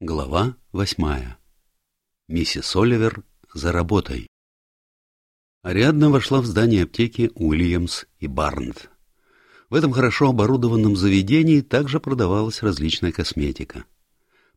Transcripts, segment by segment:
Глава восьмая. Миссис Оливер за работой. Ариадна вошла в здание аптеки Уильямс и Барнт. В этом хорошо оборудованном заведении также продавалась различная косметика.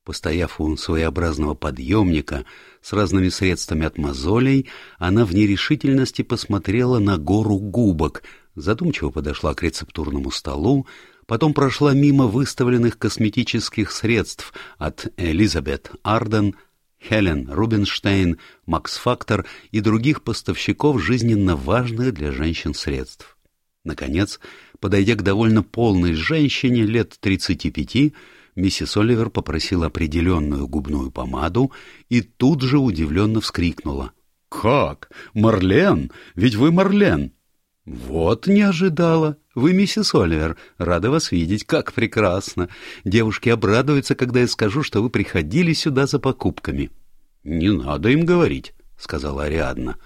Постояв у своеобразного подъемника с разными средствами от мозолей, она в нерешительности посмотрела на гору губок, задумчиво подошла к рецептурному столу, потом прошла мимо выставленных косметических средств от Элизабет Арден, Хелен Рубинштейн, Макс Фактор и других поставщиков жизненно важных для женщин средств. Наконец, подойдя к довольно полной женщине лет 35, миссис Оливер попросила определенную губную помаду и тут же удивленно вскрикнула. «Как? Марлен? Ведь вы Марлен!» «Вот не ожидала. Вы миссис Оливер. Рада вас видеть. Как прекрасно. Девушки обрадуются, когда я скажу, что вы приходили сюда за покупками». «Не надо им говорить», — сказала Ариадна.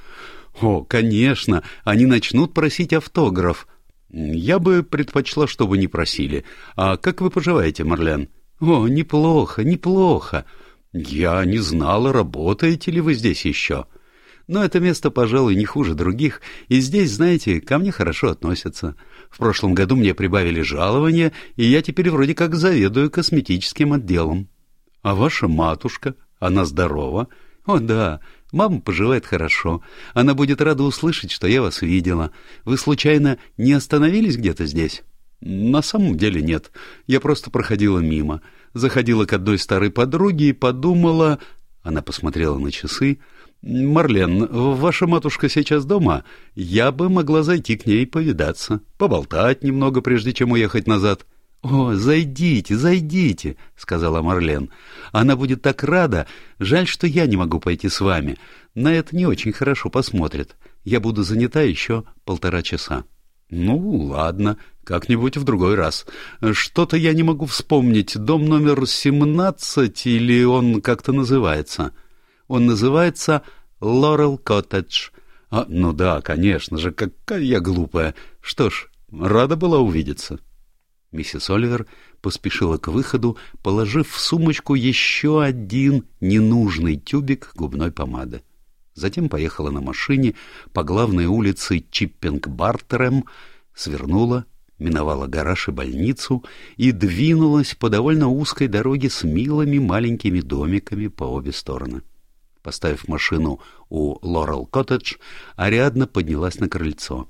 «О, конечно, они начнут просить автограф. Я бы предпочла, чтобы не просили. А как вы поживаете, Марлен?» «О, неплохо, неплохо. Я не знала, работаете ли вы здесь еще». Но это место, пожалуй, не хуже других, и здесь, знаете, ко мне хорошо относятся. В прошлом году мне прибавили жалование, и я теперь вроде как заведую косметическим отделом. А ваша матушка, она здорова? О, да, мама поживает хорошо. Она будет рада услышать, что я вас видела. Вы, случайно, не остановились где-то здесь? На самом деле нет. Я просто проходила мимо. Заходила к одной старой подруге и подумала... Она посмотрела на часы. «Марлен, ваша матушка сейчас дома? Я бы могла зайти к ней повидаться, поболтать немного, прежде чем уехать назад». «О, зайдите, зайдите», — сказала Марлен. «Она будет так рада. Жаль, что я не могу пойти с вами. На это не очень хорошо посмотрят. Я буду занята еще полтора часа». «Ну, ладно, как-нибудь в другой раз. Что-то я не могу вспомнить. Дом номер семнадцать или он как-то называется?» Он называется «Лорел Коттедж». А, ну да, конечно же, какая я глупая. Что ж, рада была увидеться. Миссис Оливер поспешила к выходу, положив в сумочку еще один ненужный тюбик губной помады. Затем поехала на машине по главной улице Чиппинг-Бартерем, свернула, миновала гараж и больницу и двинулась по довольно узкой дороге с милыми маленькими домиками по обе стороны. Поставив машину у Лорел Коттедж, Ариадна поднялась на крыльцо.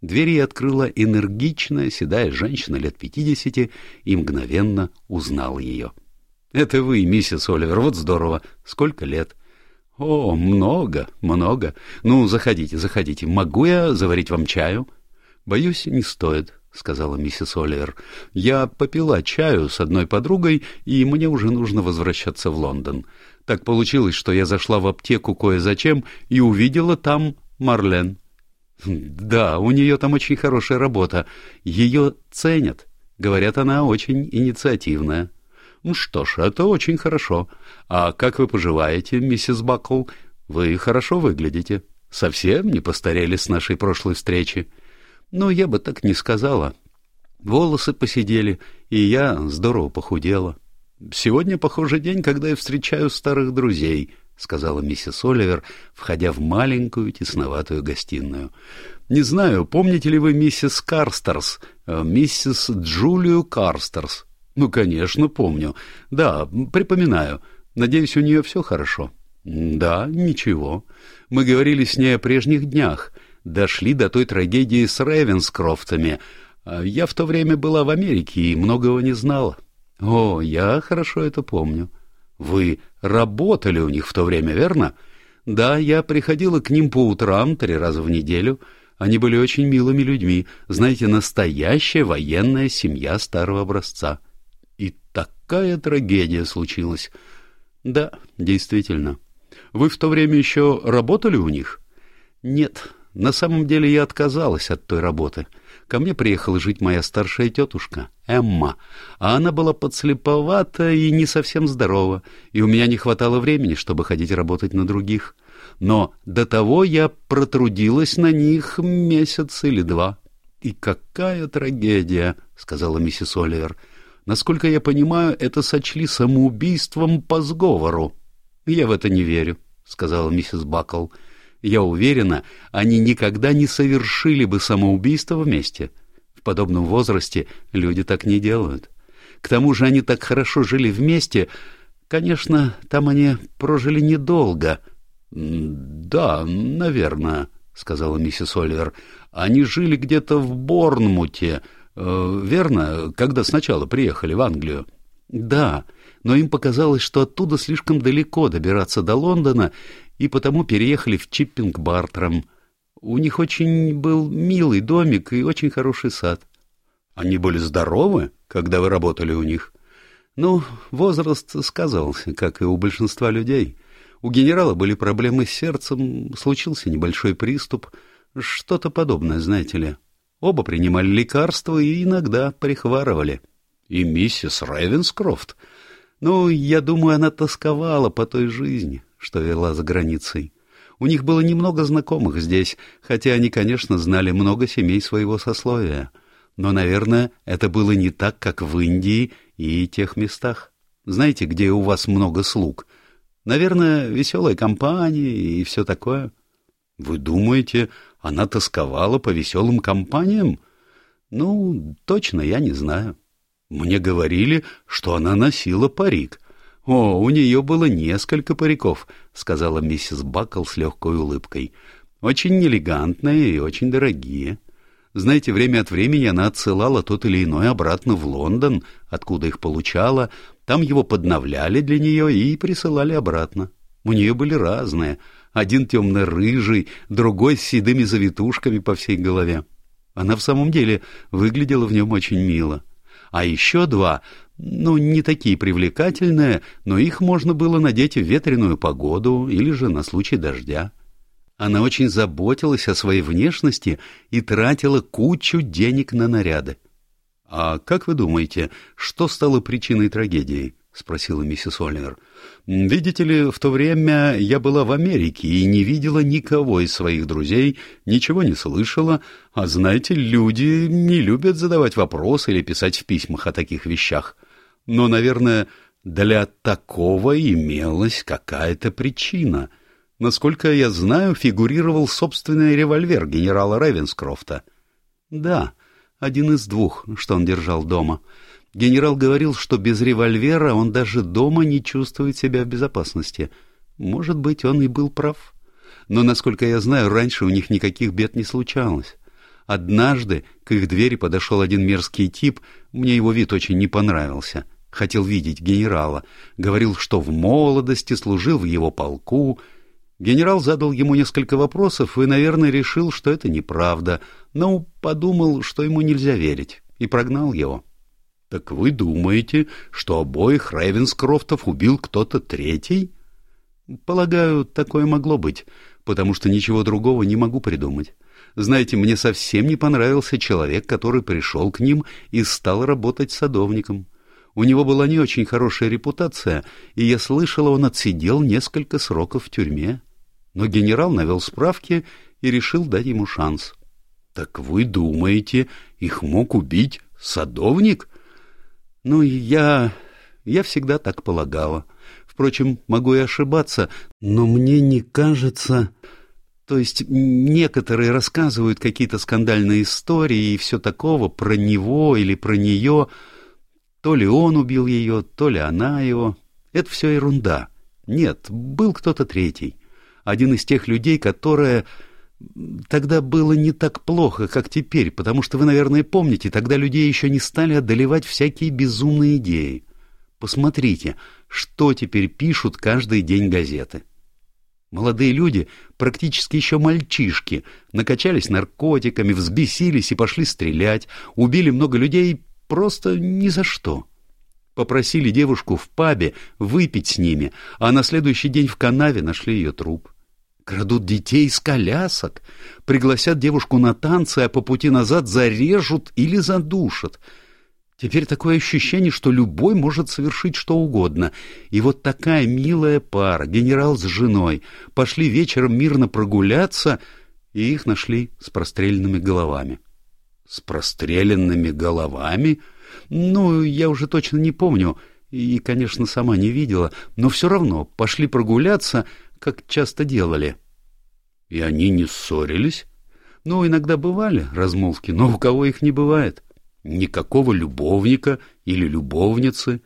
Двери открыла энергичная седая женщина лет пятидесяти и мгновенно узнал ее. — Это вы, миссис Оливер, вот здорово. Сколько лет? — О, много, много. Ну, заходите, заходите. Могу я заварить вам чаю? — Боюсь, не стоит, — сказала миссис Оливер. — Я попила чаю с одной подругой, и мне уже нужно возвращаться в Лондон. Так получилось, что я зашла в аптеку кое-зачем и увидела там Марлен. Да, у нее там очень хорошая работа. Ее ценят. Говорят, она очень инициативная. Ну что ж, это очень хорошо. А как вы поживаете, миссис Бакл? Вы хорошо выглядите. Совсем не постарели с нашей прошлой встречи. Ну, я бы так не сказала. Волосы посидели, и я здорово похудела. — «Сегодня, похоже, день, когда я встречаю старых друзей», — сказала миссис Оливер, входя в маленькую тесноватую гостиную. «Не знаю, помните ли вы миссис Карстерс, э, миссис Джулию Карстерс?» «Ну, конечно, помню. Да, припоминаю. Надеюсь, у нее все хорошо?» «Да, ничего. Мы говорили с ней о прежних днях. Дошли до той трагедии с Рейвенскрофтами. А я в то время была в Америке и многого не знала». О, я хорошо это помню. Вы работали у них в то время, верно? Да, я приходила к ним по утрам три раза в неделю. Они были очень милыми людьми. Знаете, настоящая военная семья старого образца. И такая трагедия случилась. Да, действительно. Вы в то время еще работали у них? Нет, на самом деле я отказалась от той работы. Ко мне приехала жить моя старшая тетушка, Эмма, а она была подслеповата и не совсем здорова, и у меня не хватало времени, чтобы ходить работать на других. Но до того я протрудилась на них месяц или два. — И какая трагедия, — сказала миссис Оливер. — Насколько я понимаю, это сочли самоубийством по сговору. Я в это не верю, — сказала миссис Бакл. Я уверена, они никогда не совершили бы самоубийство вместе. В подобном возрасте люди так не делают. К тому же они так хорошо жили вместе. Конечно, там они прожили недолго. — Да, наверное, — сказала миссис Оливер. — Они жили где-то в Борнмуте, э, верно, когда сначала приехали в Англию? — Да, но им показалось, что оттуда слишком далеко добираться до Лондона, и потому переехали в Чиппинг-Бартрам. У них очень был милый домик и очень хороший сад. — Они были здоровы, когда вы работали у них? — Ну, возраст сказался, как и у большинства людей. — у генерала были проблемы с сердцем, случился небольшой приступ, что-то подобное, знаете ли. Оба принимали лекарства и иногда прихварывали. И миссис Ревенскрофт. Ну, я думаю, она тосковала по той жизни, что вела за границей. У них было немного знакомых здесь, хотя они, конечно, знали много семей своего сословия. Но, наверное, это было не так, как в Индии и тех местах. Знаете, где у вас много слуг — Наверное, веселая компания и все такое. Вы думаете, она тосковала по веселым компаниям? Ну, точно я не знаю. Мне говорили, что она носила парик. О, у нее было несколько париков, сказала миссис Бакл с легкой улыбкой. Очень элегантные и очень дорогие. Знаете, время от времени она отсылала тот или иной обратно в Лондон, откуда их получала, там его подновляли для нее и присылали обратно. У нее были разные. Один темно-рыжий, другой с седыми завитушками по всей голове. Она в самом деле выглядела в нем очень мило. А еще два, ну, не такие привлекательные, но их можно было надеть в ветреную погоду или же на случай дождя. Она очень заботилась о своей внешности и тратила кучу денег на наряды. — А как вы думаете, что стало причиной трагедии? — спросила миссис Оливер. — Видите ли, в то время я была в Америке и не видела никого из своих друзей, ничего не слышала, а знаете, люди не любят задавать вопросы или писать в письмах о таких вещах. Но, наверное, для такого имелась какая-то причина. Насколько я знаю, фигурировал собственный револьвер генерала Ревенскрофта. — Да, один из двух, что он держал дома. Генерал говорил, что без револьвера он даже дома не чувствует себя в безопасности. Может быть, он и был прав. Но, насколько я знаю, раньше у них никаких бед не случалось. Однажды к их двери подошел один мерзкий тип, мне его вид очень не понравился. Хотел видеть генерала. Говорил, что в молодости служил в его полку, Генерал задал ему несколько вопросов и, наверное, решил, что это неправда, но подумал, что ему нельзя верить, и прогнал его. — Так вы думаете, что обоих Рейвенскрофтов убил кто-то третий? — Полагаю, такое могло быть, потому что ничего другого не могу придумать. Знаете, мне совсем не понравился человек, который пришел к ним и стал работать садовником. У него была не очень хорошая репутация, и я слышала, он отсидел несколько сроков в тюрьме но генерал навел справки и решил дать ему шанс. — Так вы думаете, их мог убить садовник? — Ну, я... я всегда так полагала. Впрочем, могу и ошибаться, но мне не кажется... То есть некоторые рассказывают какие-то скандальные истории и все такого про него или про нее. То ли он убил ее, то ли она его. Это все ерунда. Нет, был кто-то третий один из тех людей, которые... Тогда было не так плохо, как теперь, потому что вы, наверное, помните, тогда людей еще не стали одолевать всякие безумные идеи. Посмотрите, что теперь пишут каждый день газеты. Молодые люди, практически еще мальчишки, накачались наркотиками, взбесились и пошли стрелять, убили много людей просто ни за что. Попросили девушку в пабе выпить с ними, а на следующий день в канаве нашли ее труп. Крадут детей с колясок, пригласят девушку на танцы, а по пути назад зарежут или задушат. Теперь такое ощущение, что любой может совершить что угодно. И вот такая милая пара, генерал с женой, пошли вечером мирно прогуляться, и их нашли с простреленными головами. — С простреленными головами? Ну, я уже точно не помню, и, конечно, сама не видела, но все равно пошли прогуляться, как часто делали. И они не ссорились? Ну, иногда бывали размолвки, но у кого их не бывает? Никакого любовника или любовницы.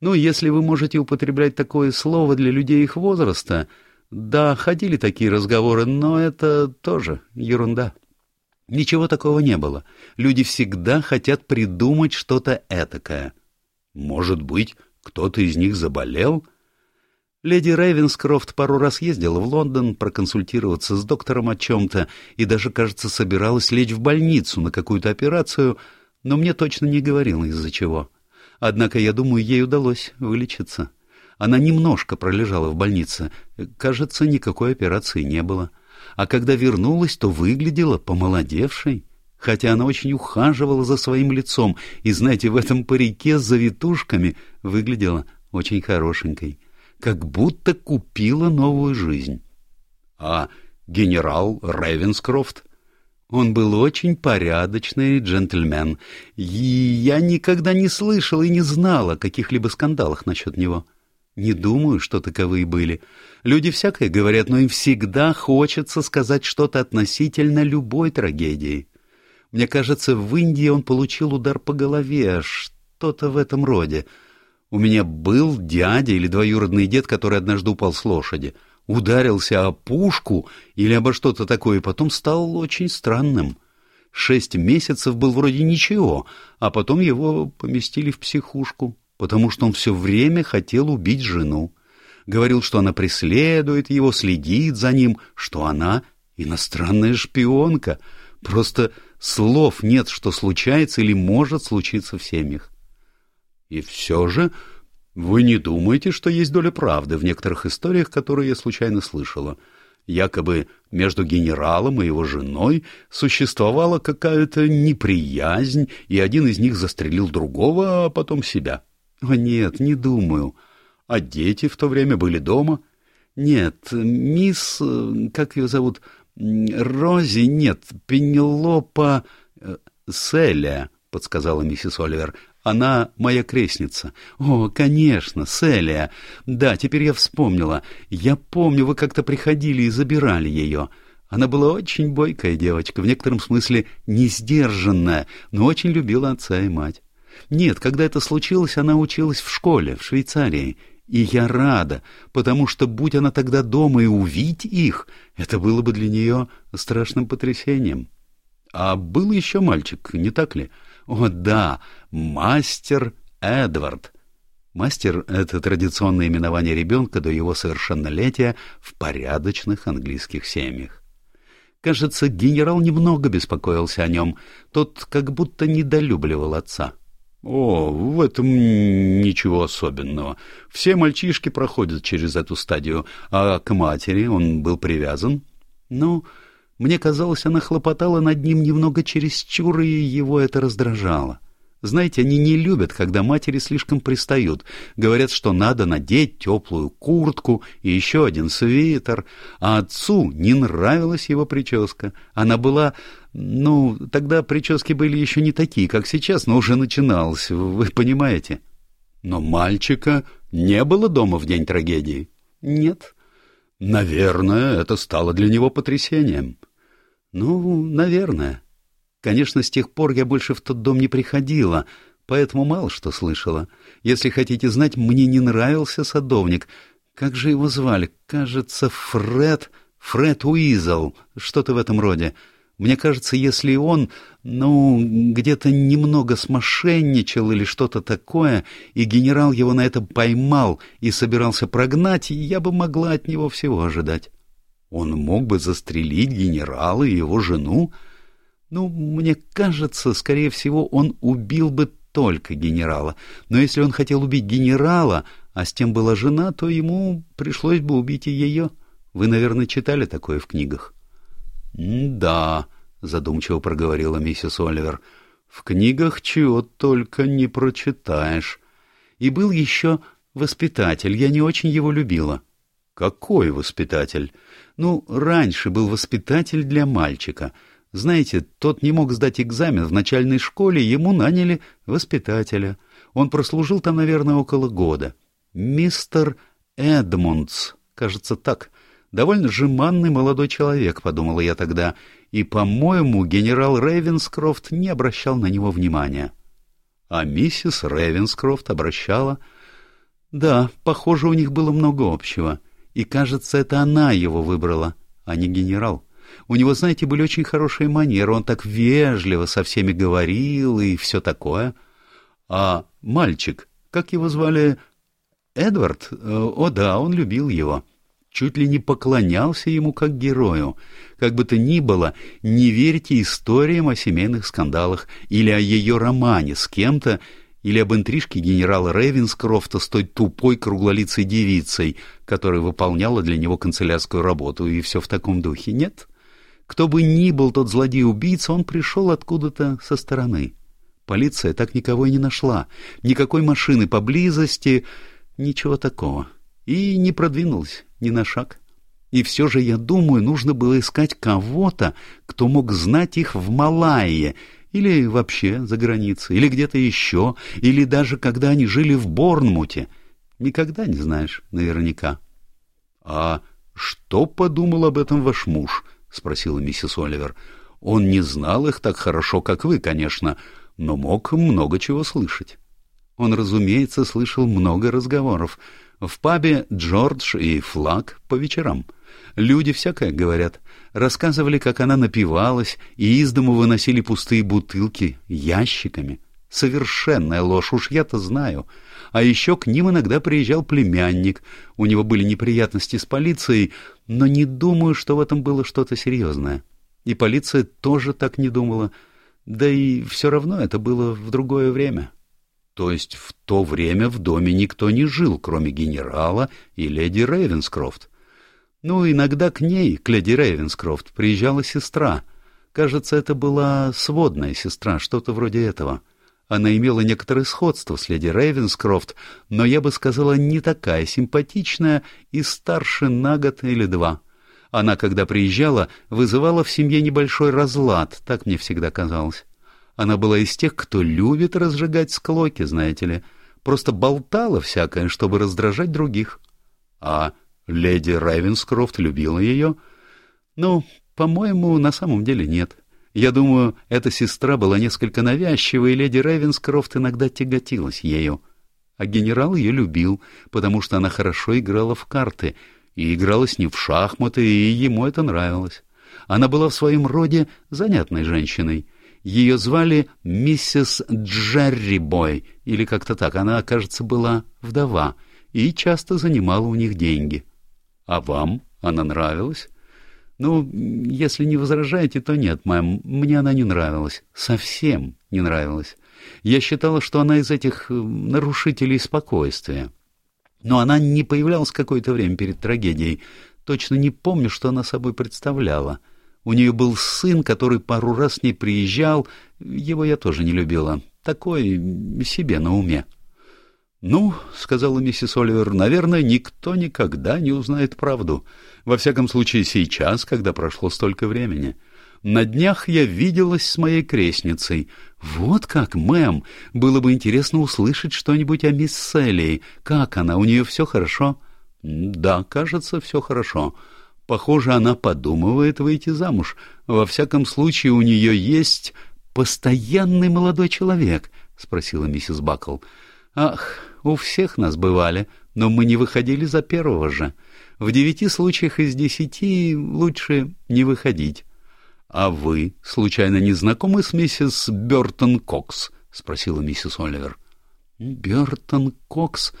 Ну, если вы можете употреблять такое слово для людей их возраста, да, ходили такие разговоры, но это тоже ерунда. Ничего такого не было. Люди всегда хотят придумать что-то этакое. Может быть, кто-то из них заболел? Леди Рейвенскрофт пару раз ездила в Лондон проконсультироваться с доктором о чем-то и даже, кажется, собиралась лечь в больницу на какую-то операцию, но мне точно не говорила из-за чего. Однако, я думаю, ей удалось вылечиться. Она немножко пролежала в больнице. Кажется, никакой операции не было. А когда вернулась, то выглядела помолодевшей. Хотя она очень ухаживала за своим лицом, и, знаете, в этом парике с завитушками выглядела очень хорошенькой. Как будто купила новую жизнь. А генерал Ревенскрофт? Он был очень порядочный джентльмен, и я никогда не слышал и не знал о каких-либо скандалах насчет него. — не думаю, что таковые были. Люди всякое говорят, но им всегда хочется сказать что-то относительно любой трагедии. Мне кажется, в Индии он получил удар по голове, что-то в этом роде. У меня был дядя или двоюродный дед, который однажды упал с лошади, ударился о пушку или обо что-то такое, и потом стал очень странным. Шесть месяцев был вроде ничего, а потом его поместили в психушку потому что он все время хотел убить жену. Говорил, что она преследует его, следит за ним, что она иностранная шпионка. Просто слов нет, что случается или может случиться в семьях. И все же вы не думаете, что есть доля правды в некоторых историях, которые я случайно слышала? Якобы между генералом и его женой существовала какая-то неприязнь, и один из них застрелил другого, а потом себя. Нет, не думаю. А дети в то время были дома? Нет, мисс... Э, как ее зовут? Рози, нет, Пенелопа... Э, Селия, подсказала миссис Оливер. Она моя крестница. О, конечно, Селия. Да, теперь я вспомнила. Я помню, вы как-то приходили и забирали ее. Она была очень бойкая девочка, в некотором смысле несдержанная, но очень любила отца и мать. Нет, когда это случилось, она училась в школе, в Швейцарии. И я рада, потому что, будь она тогда дома и увидеть их, это было бы для нее страшным потрясением. А был еще мальчик, не так ли? О, да, мастер Эдвард. Мастер — это традиционное именование ребенка до его совершеннолетия в порядочных английских семьях. Кажется, генерал немного беспокоился о нем, тот как будто недолюбливал отца. О, в этом ничего особенного. Все мальчишки проходят через эту стадию, а к матери он был привязан. Ну, мне казалось, она хлопотала над ним немного чересчур, и его это раздражало. Знаете, они не любят, когда матери слишком пристают. Говорят, что надо надеть теплую куртку и еще один свитер. А отцу не нравилась его прическа. Она была... Ну, тогда прически были еще не такие, как сейчас, но уже начиналось, вы понимаете. Но мальчика не было дома в день трагедии. Нет. Наверное, это стало для него потрясением. Ну, наверное. Конечно, с тех пор я больше в тот дом не приходила, поэтому мало что слышала. Если хотите знать, мне не нравился садовник. Как же его звали? Кажется, Фред... Фред Уизел, что-то в этом роде. Мне кажется, если он, ну, где-то немного смошенничал или что-то такое, и генерал его на это поймал и собирался прогнать, я бы могла от него всего ожидать. Он мог бы застрелить генерала и его жену, ну, мне кажется, скорее всего, он убил бы только генерала. Но если он хотел убить генерала, а с тем была жена, то ему пришлось бы убить и ее. Вы, наверное, читали такое в книгах? — Да, — задумчиво проговорила миссис Оливер, — в книгах чего только не прочитаешь. И был еще воспитатель, я не очень его любила. — Какой воспитатель? Ну, раньше был воспитатель для мальчика — Знаете, тот не мог сдать экзамен в начальной школе, ему наняли воспитателя. Он прослужил там, наверное, около года. Мистер Эдмундс, кажется, так. Довольно жеманный молодой человек, подумала я тогда, и, по-моему, генерал Рейвенскрофт не обращал на него внимания. А миссис Рейвенскрофт обращала... Да, похоже, у них было много общего. И, кажется, это она его выбрала, а не генерал. У него, знаете, были очень хорошие манеры, он так вежливо со всеми говорил и все такое. А мальчик, как его звали? Эдвард? Э, о да, он любил его. Чуть ли не поклонялся ему как герою. Как бы то ни было, не верьте историям о семейных скандалах или о ее романе с кем-то, или об интрижке генерала Рейвенскрофта с той тупой круглолицей девицей, которая выполняла для него канцелярскую работу, и все в таком духе, нет? Кто бы ни был тот злодей-убийца, он пришел откуда-то со стороны. Полиция так никого и не нашла. Никакой машины поблизости, ничего такого. И не продвинулась ни на шаг. И все же, я думаю, нужно было искать кого-то, кто мог знать их в Малайе, или вообще за границей, или где-то еще, или даже когда они жили в Борнмуте. Никогда не знаешь наверняка. — А что подумал об этом ваш муж? — спросила миссис Оливер. — Он не знал их так хорошо, как вы, конечно, но мог много чего слышать. Он, разумеется, слышал много разговоров. В пабе Джордж и Флаг по вечерам. Люди всякое говорят. Рассказывали, как она напивалась, и из дому выносили пустые бутылки ящиками. Совершенная ложь, уж я-то знаю. А еще к ним иногда приезжал племянник. У него были неприятности с полицией, но не думаю, что в этом было что-то серьезное. И полиция тоже так не думала. Да и все равно это было в другое время. То есть в то время в доме никто не жил, кроме генерала и леди Рейвенскрофт. Ну, иногда к ней, к леди Рейвенскрофт, приезжала сестра. Кажется, это была сводная сестра, что-то вроде этого. Она имела некоторое сходство с леди Рейвенскрофт, но я бы сказала, не такая симпатичная и старше на год или два. Она, когда приезжала, вызывала в семье небольшой разлад, так мне всегда казалось. Она была из тех, кто любит разжигать склоки, знаете ли. Просто болтала всякое, чтобы раздражать других. А леди Рейвенскрофт любила ее? Ну, по-моему, на самом деле нет. Я думаю, эта сестра была несколько навязчивой, и леди Рейвенскрофт иногда тяготилась ею. А генерал ее любил, потому что она хорошо играла в карты — и играла с ним в шахматы, и ему это нравилось. Она была в своем роде занятной женщиной. Ее звали миссис Джеррибой, или как-то так. Она, кажется, была вдова и часто занимала у них деньги. А вам она нравилась? Ну, если не возражаете, то нет, мэм, мне она не нравилась. Совсем не нравилась. Я считала, что она из этих э, нарушителей спокойствия. Но она не появлялась какое-то время перед трагедией. Точно не помню, что она собой представляла. У нее был сын, который пару раз с ней приезжал. Его я тоже не любила. Такой себе на уме. «Ну, — сказала миссис Оливер, — наверное, никто никогда не узнает правду. Во всяком случае, сейчас, когда прошло столько времени. На днях я виделась с моей крестницей. Вот как, мэм, было бы интересно услышать что-нибудь о мисс Селли. Как она, у нее все хорошо? Да, кажется, все хорошо. Похоже, она подумывает выйти замуж. Во всяком случае, у нее есть постоянный молодой человек, спросила миссис Бакл. Ах, у всех нас бывали, но мы не выходили за первого же. В девяти случаях из десяти лучше не выходить. «А вы, случайно, не знакомы с миссис Бертон Кокс?» — спросила миссис Оливер. «Бертон Кокс?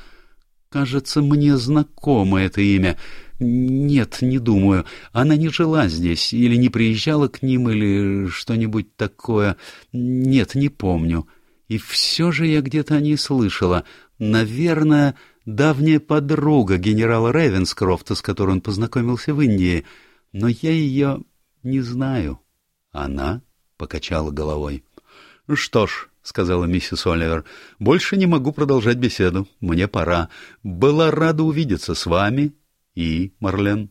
Кажется, мне знакомо это имя. Нет, не думаю. Она не жила здесь или не приезжала к ним или что-нибудь такое. Нет, не помню. И все же я где-то о ней слышала. Наверное, давняя подруга генерала Ревенскрофта, с которой он познакомился в Индии. Но я ее не знаю. Она покачала головой. Что ж, сказала миссис Оливер, больше не могу продолжать беседу. Мне пора. Была рада увидеться с вами и Марлен.